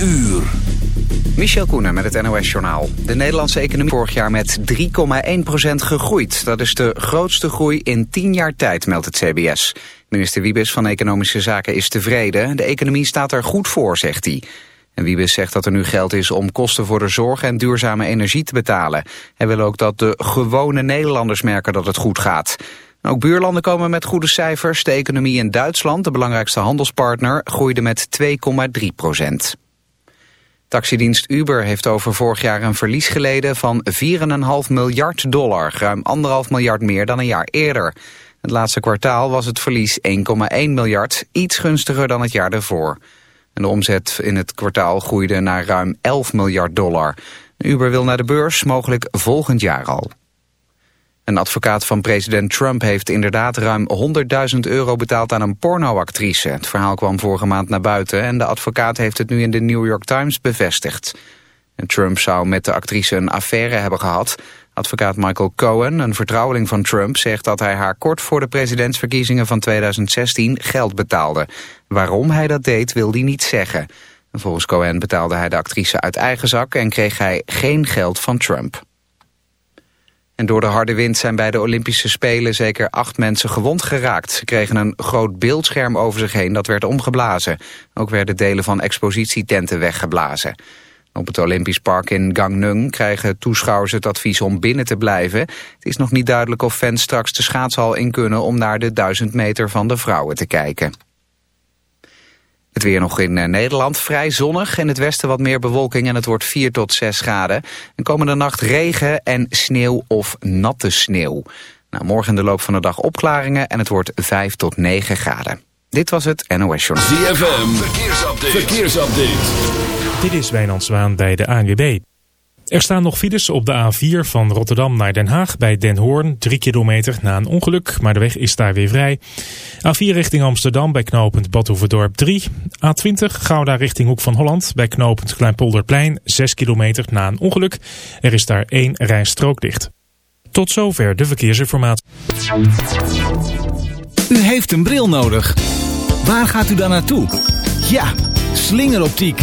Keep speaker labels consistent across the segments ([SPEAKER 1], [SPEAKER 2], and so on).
[SPEAKER 1] uur.
[SPEAKER 2] Michel Koenen met het NOS-journaal. De Nederlandse economie vorig jaar met 3,1% gegroeid. Dat is de grootste groei in 10 jaar tijd, meldt het CBS. Minister Wiebes van Economische Zaken is tevreden. De economie staat er goed voor, zegt hij. En Wiebes zegt dat er nu geld is om kosten voor de zorg en duurzame energie te betalen. Hij wil ook dat de gewone Nederlanders merken dat het goed gaat. Ook buurlanden komen met goede cijfers. De economie in Duitsland, de belangrijkste handelspartner, groeide met 2,3 procent. Taxidienst Uber heeft over vorig jaar een verlies geleden van 4,5 miljard dollar, ruim 1,5 miljard meer dan een jaar eerder. Het laatste kwartaal was het verlies 1,1 miljard, iets gunstiger dan het jaar daarvoor. En de omzet in het kwartaal groeide naar ruim 11 miljard dollar. Uber wil naar de beurs, mogelijk volgend jaar al. Een advocaat van president Trump heeft inderdaad ruim 100.000 euro betaald aan een pornoactrice. Het verhaal kwam vorige maand naar buiten en de advocaat heeft het nu in de New York Times bevestigd. En Trump zou met de actrice een affaire hebben gehad. Advocaat Michael Cohen, een vertrouweling van Trump, zegt dat hij haar kort voor de presidentsverkiezingen van 2016 geld betaalde. Waarom hij dat deed wil hij niet zeggen. Volgens Cohen betaalde hij de actrice uit eigen zak en kreeg hij geen geld van Trump. En door de harde wind zijn bij de Olympische Spelen zeker acht mensen gewond geraakt. Ze kregen een groot beeldscherm over zich heen dat werd omgeblazen. Ook werden delen van expositietenten weggeblazen. Op het Olympisch Park in Gangneung krijgen toeschouwers het advies om binnen te blijven. Het is nog niet duidelijk of fans straks de schaatshal in kunnen om naar de duizend meter van de vrouwen te kijken. Het weer nog in eh, Nederland vrij zonnig. In het westen wat meer bewolking en het wordt 4 tot 6 graden. En komende nacht regen en sneeuw of natte sneeuw. Nou, morgen in de loop van de dag opklaringen en het wordt 5 tot 9 graden. Dit was het NOS Journal.
[SPEAKER 1] ZFM, verkeersupdate. verkeersupdate.
[SPEAKER 3] Dit is Wijnand Zwaan bij de ANWB. Er staan nog files op de A4 van Rotterdam naar Den Haag bij Den Hoorn. Drie kilometer na een ongeluk, maar de weg is daar weer vrij. A4 richting Amsterdam bij knooppunt Badhoevedorp 3. A20 Gouda richting Hoek van Holland bij knooppunt Kleinpolderplein. 6 kilometer na een ongeluk. Er is daar één rijstrook dicht. Tot zover de verkeersinformatie.
[SPEAKER 4] U heeft een bril nodig. Waar gaat u dan naartoe? Ja, slingeroptiek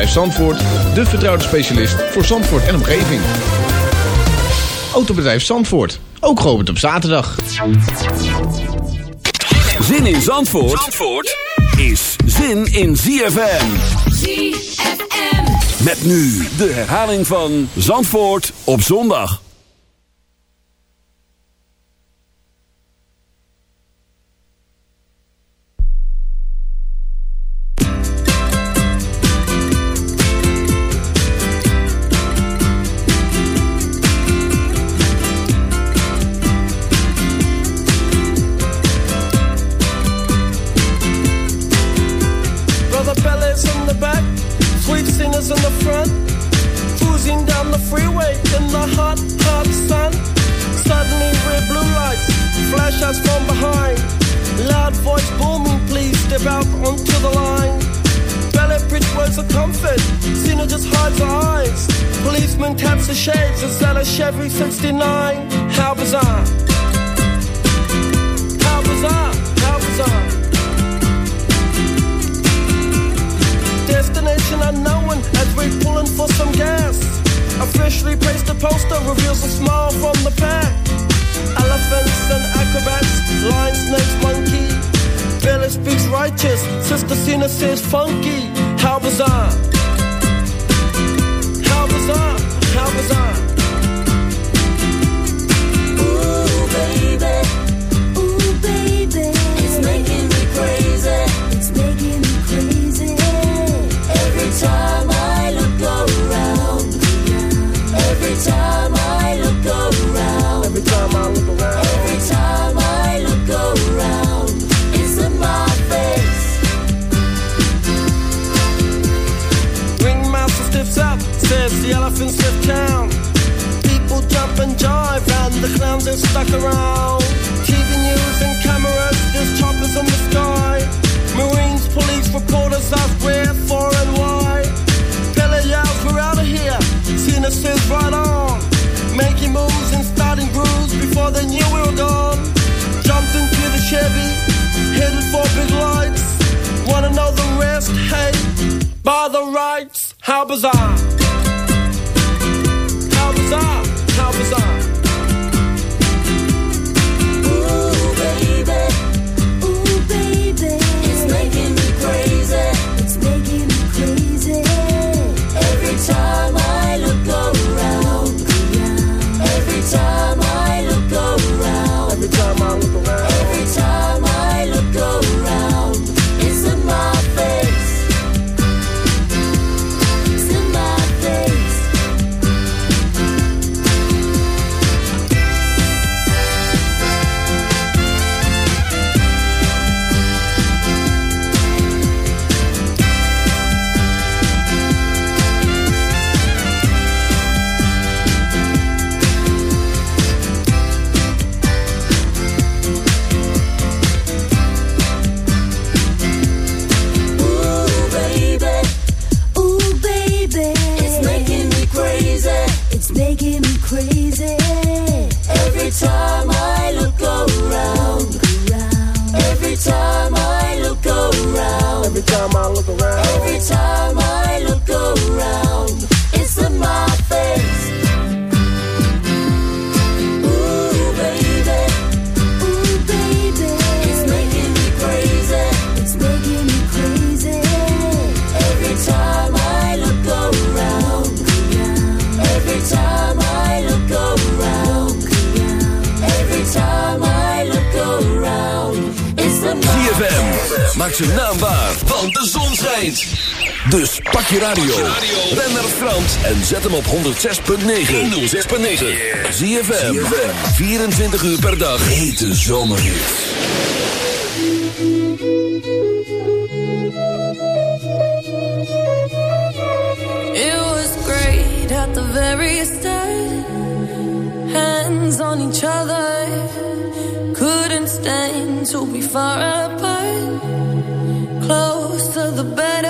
[SPEAKER 5] Autobedrijf Zandvoort, de vertrouwde specialist voor Zandvoort en omgeving. Autobedrijf Zandvoort, ook geopend op zaterdag.
[SPEAKER 1] Zin in Zandvoort, Zandvoort is zin in ZFM.
[SPEAKER 6] ZFM.
[SPEAKER 1] Met nu de herhaling van Zandvoort op zondag.
[SPEAKER 6] je radio. Ben naar Frans en zet hem op 106.9. 106.9. Zie je 24 uur per dag. Hete zomerhit.
[SPEAKER 7] It was great at the very start. Hands on each other. Couldn't stand to be far apart. Closer the better.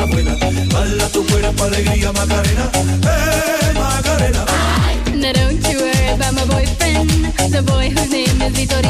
[SPEAKER 8] Cosas buenas. Dala tu cuerpo alegría Macarena, eh Macarena.
[SPEAKER 9] Now don't you worry about my boyfriend, the boy whose name is Vitorino.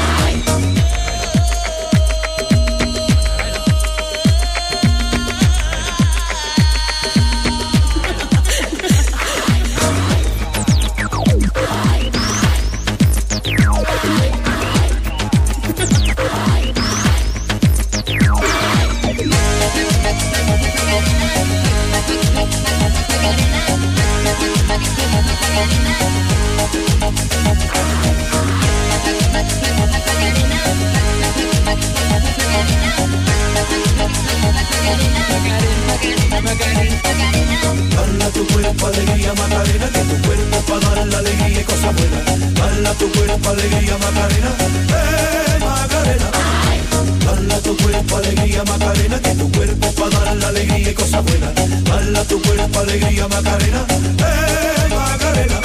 [SPEAKER 8] Tu cuerpo para dar la alegría y cosas. Dala tu cuerpo alegría Macarena, eh Macarena. Dala tu cuerpo alegría Macarena, que tu cuerpo para dar la alegría y cosas buenas. Dala tu cuerpo alegría Macarena, eh Macarena.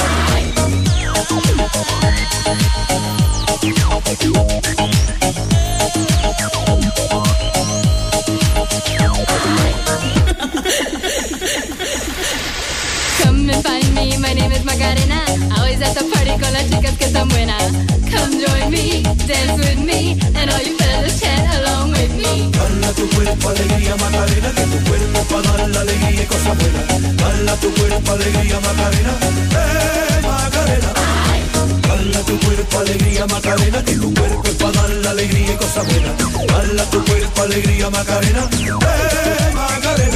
[SPEAKER 9] Come and find me, my name is Macarena. Always at the party con las chicas que están buenas. Come
[SPEAKER 8] tu cuerpo alegría Macarena, tu cuerpo para alegría y tu cuerpo alegría Macarena, eh Macarena. Tu cuerpo alegría Macarena, tu cuerpo para alegría y tu cuerpo alegría Macarena, eh Macarena.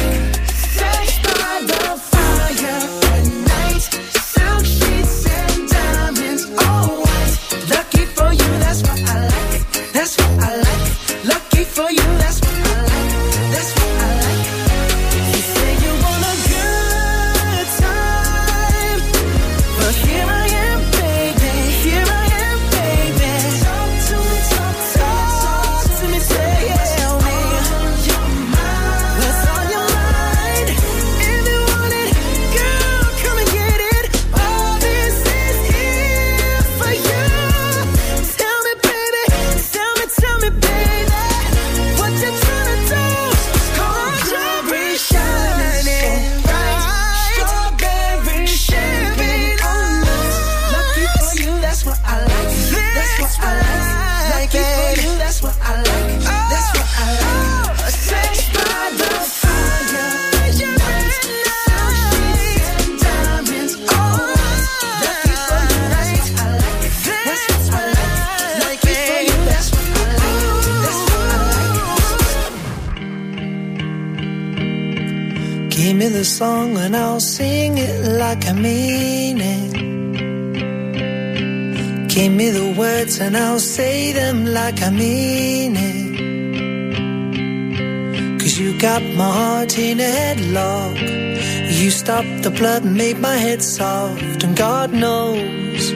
[SPEAKER 1] The blood made my head soft, and God knows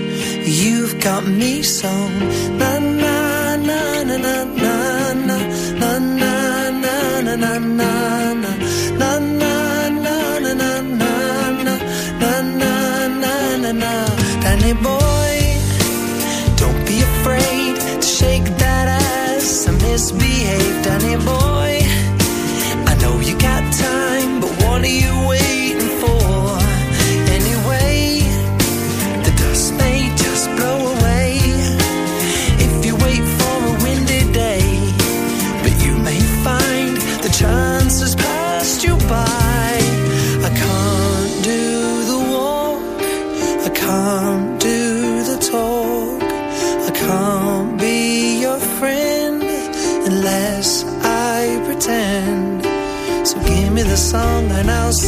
[SPEAKER 1] you've got me so. Na na na na na na na na na na na na na. Danny boy, don't be afraid to shake that ass and misbehave, Danny boy.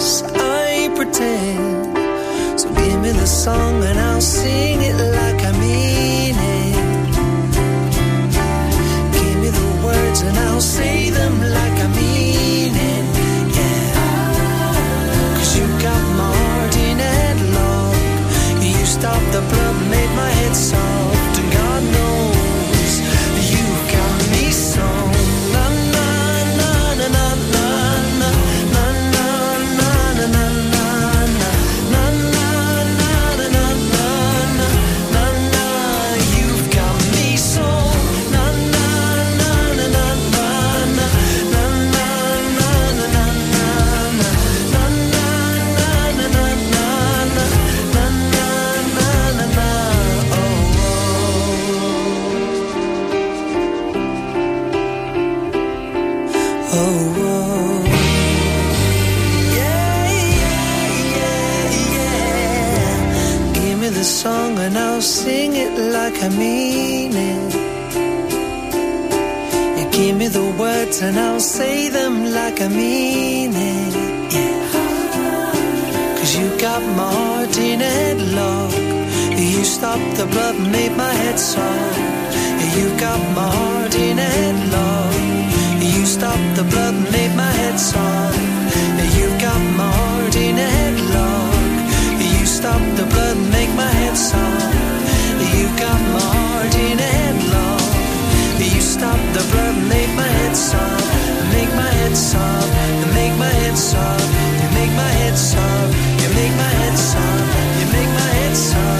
[SPEAKER 1] promise I pretend. So give me the song and I'll sing it like I mean it. Give me the words and I'll say them like I mean it. Yeah. Cause you got Martin and in. You stopped the blood, made my head so caminen. You give me the words and I'll say them like I mean it. Yeah. Cause you got my heart in headlock. You stopped the blood, made my head soft. You got my heart in headlock. You stopped the blood, made my head soft. You got my heart in headlock. You stopped the blood, make my head soft. The blood make my head soft. Make my head soft. Make my head soft. You make my head soft. You make my head soft. You make my head soft.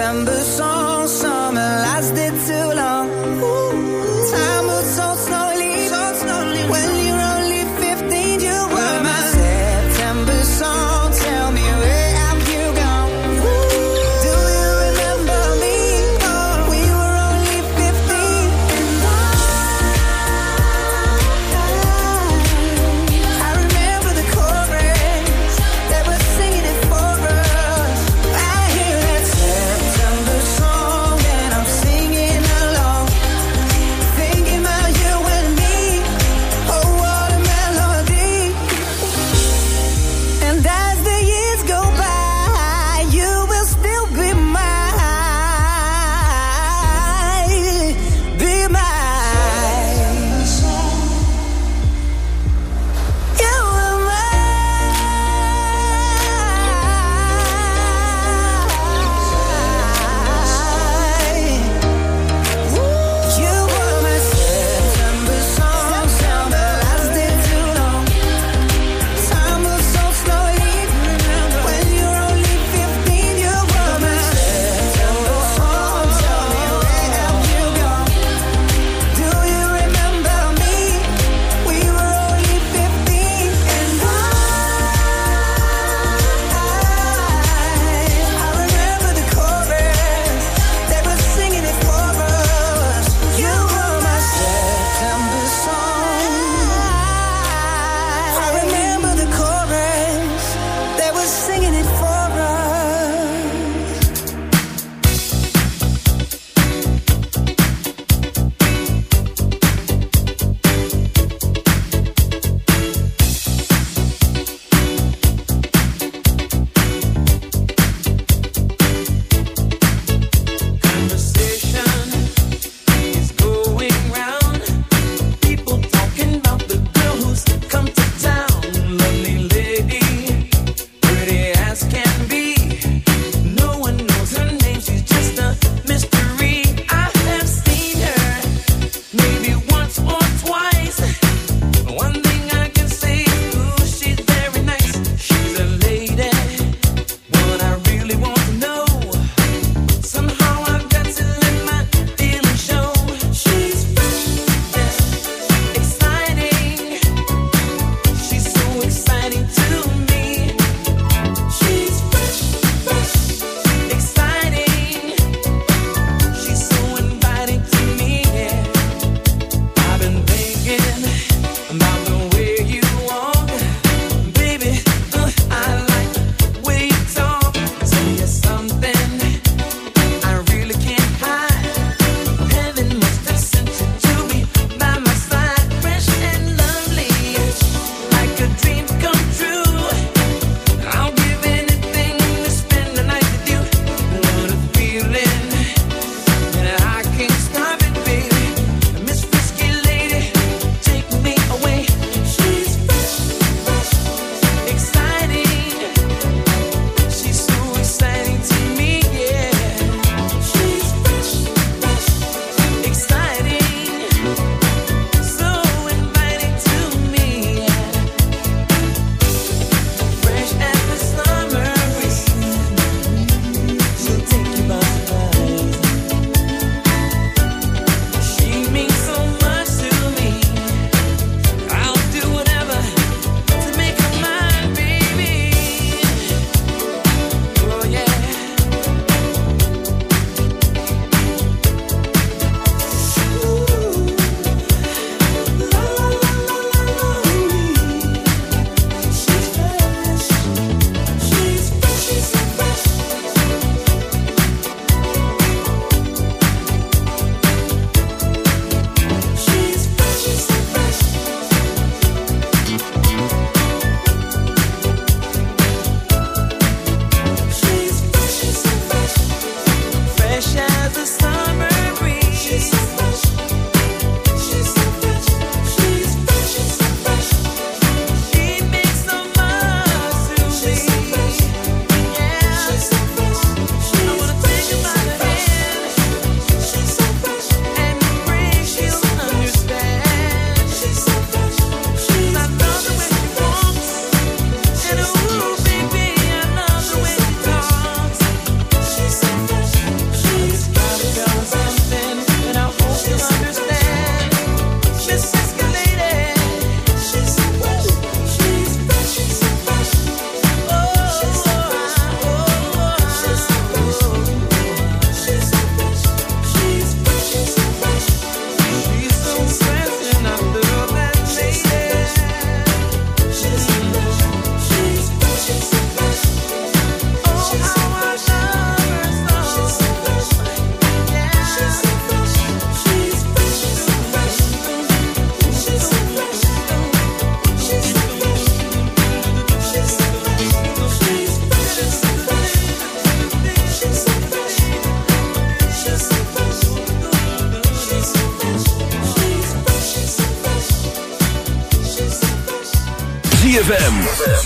[SPEAKER 10] September song,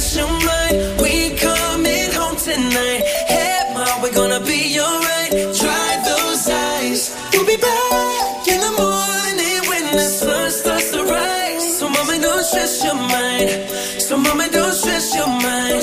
[SPEAKER 8] special mind. We
[SPEAKER 11] coming home tonight. Hey, ma, we're gonna be alright. Dry those eyes. We'll be back in the morning when the sun starts to rise. So, mama, don't stress your mind. So, mama, don't stress your mind.